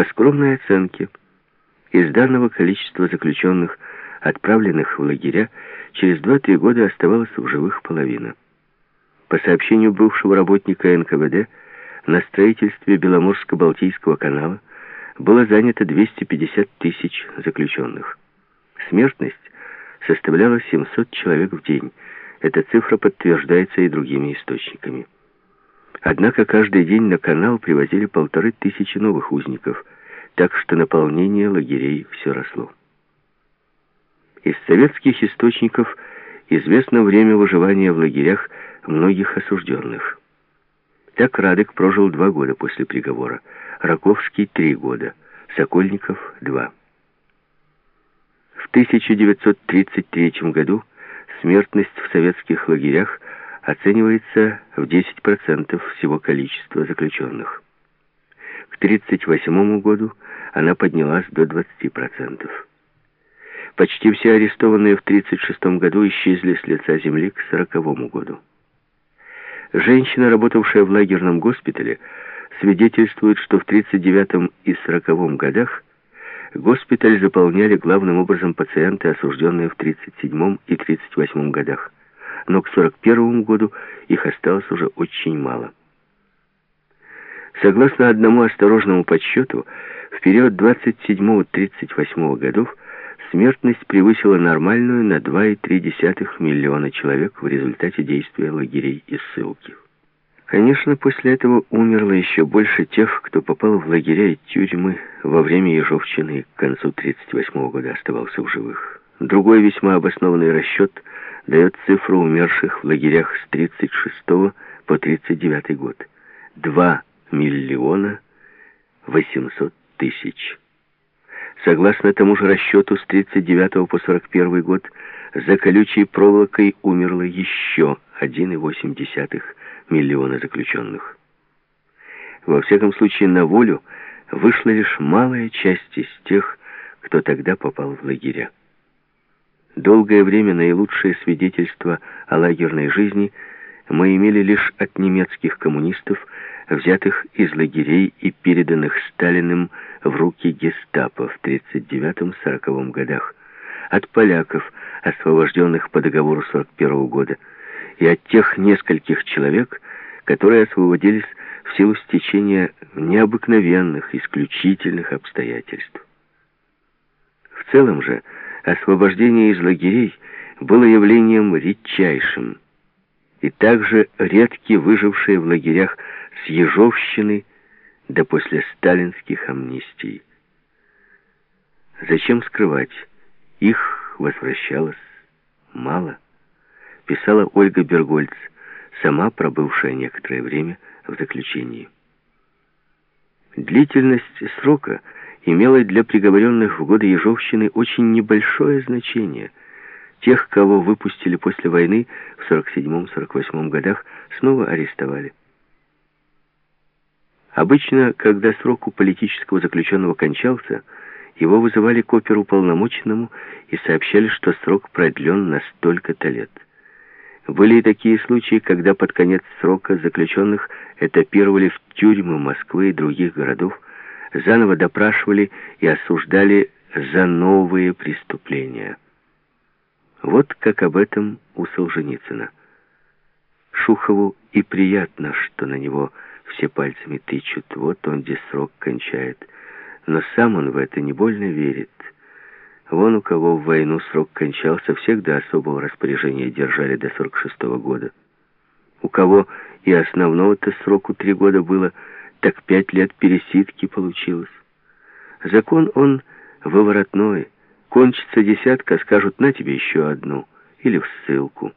По скромной оценке, из данного количества заключенных, отправленных в лагеря, через 2-3 года оставалась в живых половина. По сообщению бывшего работника НКВД, на строительстве Беломорско-Балтийского канала было занято 250 тысяч заключенных. Смертность составляла 700 человек в день. Эта цифра подтверждается и другими источниками. Однако каждый день на канал привозили полторы тысячи новых узников, так что наполнение лагерей все росло. Из советских источников известно время выживания в лагерях многих осужденных. Так Радек прожил два года после приговора, Раковский — три года, Сокольников — два. В 1933 году смертность в советских лагерях оценивается в 10% всего количества заключенных. К 1938 году она поднялась до 20%. Почти все арестованные в 1936 году исчезли с лица земли к 1940 году. Женщина, работавшая в лагерном госпитале, свидетельствует, что в 1939 и 1940 годах госпиталь заполняли главным образом пациенты, осужденные в 1937 и 1938 годах, но к 1941 году их осталось уже очень мало. Согласно одному осторожному подсчету, в период 27-38 годов смертность превысила нормальную на 2,3 миллиона человек в результате действия лагерей и ссылки. Конечно, после этого умерло еще больше тех, кто попал в лагеря и тюрьмы во время Ежовщины к концу 1938 года оставался в живых. Другой весьма обоснованный расчет дает цифру умерших в лагерях с 1936 по 1939 год. 2 миллиона 800 тысяч. Согласно тому же расчету, с 39 по 41 год за колючей проволокой умерло еще 1,8 миллиона заключенных. Во всяком случае, на волю вышла лишь малая часть из тех, кто тогда попал в лагеря. Долгое время наилучшее свидетельство о лагерной жизни мы имели лишь от немецких коммунистов, взятых из лагерей и переданных Сталиным в руки гестапо в 1939-1940 годах, от поляков, освобожденных по договору 1941 года, и от тех нескольких человек, которые освободились в силу стечения необыкновенных, исключительных обстоятельств. В целом же, освобождение из лагерей было явлением редчайшим, и также редки выжившие в лагерях с Ежовщины до после сталинских амнистий. Зачем скрывать? Их возвращалось мало, писала Ольга Бергольц, сама пробывшая некоторое время в заключении. Длительность срока имела для приговоренных в годы Ежовщины очень небольшое значение. Тех, кого выпустили после войны в 47-48 годах, снова арестовали. Обычно, когда срок у политического заключенного кончался, его вызывали к оперуполномоченному и сообщали, что срок продлен на столько-то лет. Были и такие случаи, когда под конец срока заключенных этапировали в тюрьмы Москвы и других городов, заново допрашивали и осуждали за новые преступления. Вот как об этом у Солженицына. Шухову и приятно, что на него все пальцами тычут, вот он где срок кончает. Но сам он в это не больно верит. Вон у кого в войну срок кончался, всех до особого распоряжения держали до 46 -го года. У кого и основного-то сроку три года было, так пять лет пересидки получилось. Закон он выворотной. Кончится десятка, скажут, на тебе еще одну. Или в ссылку.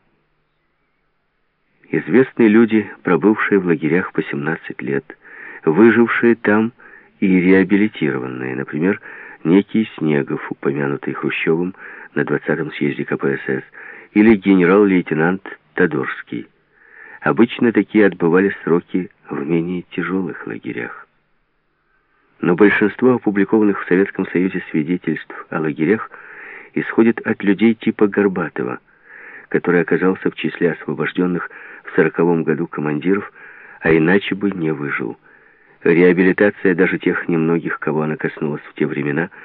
Известные люди, пробывшие в лагерях по 17 лет, выжившие там и реабилитированные, например, некий Снегов, упомянутый Хрущевым на 20-м съезде КПСС, или генерал-лейтенант Тодорский. Обычно такие отбывали сроки в менее тяжелых лагерях. Но большинство опубликованных в Советском Союзе свидетельств о лагерях исходит от людей типа Горбатова, который оказался в числе освобожденных в сороковом году командиров, а иначе бы не выжил. Реабилитация даже тех немногих, кого она коснулась в те времена,